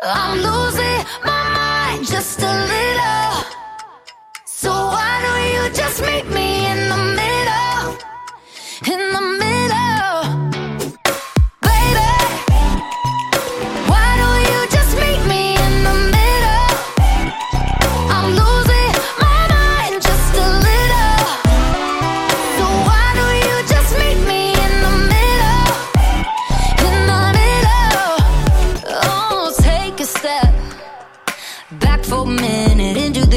I'm losing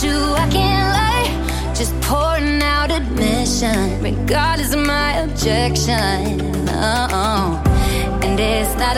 You, I can't lie. Just pouring out admission, regardless of my objection. Oh, and it's not